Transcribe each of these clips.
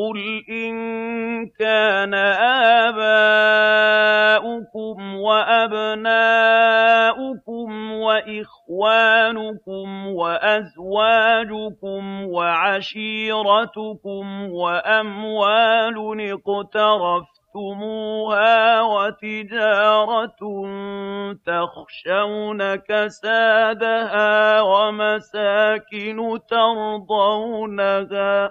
قُلْ إِن كَانَ آبَاؤُكُمْ وَأَبْنَاؤُكُمْ وَإِخْوَانُكُمْ وَأَزْوَاجُكُمْ وَعَشِيرَتُكُمْ وَأَمْوَالٌ اقْتَرَفْتُمُوهَا وَتِجَارَةٌ تَخْشَوْنَ كَسَادَهَا وَمَسَاكِنُ تَرْضَوْنَهَا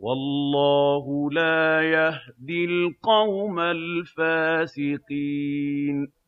وَاللَّهُ لَا يَهْدِي الْقَوْمَ الْفَاسِقِينَ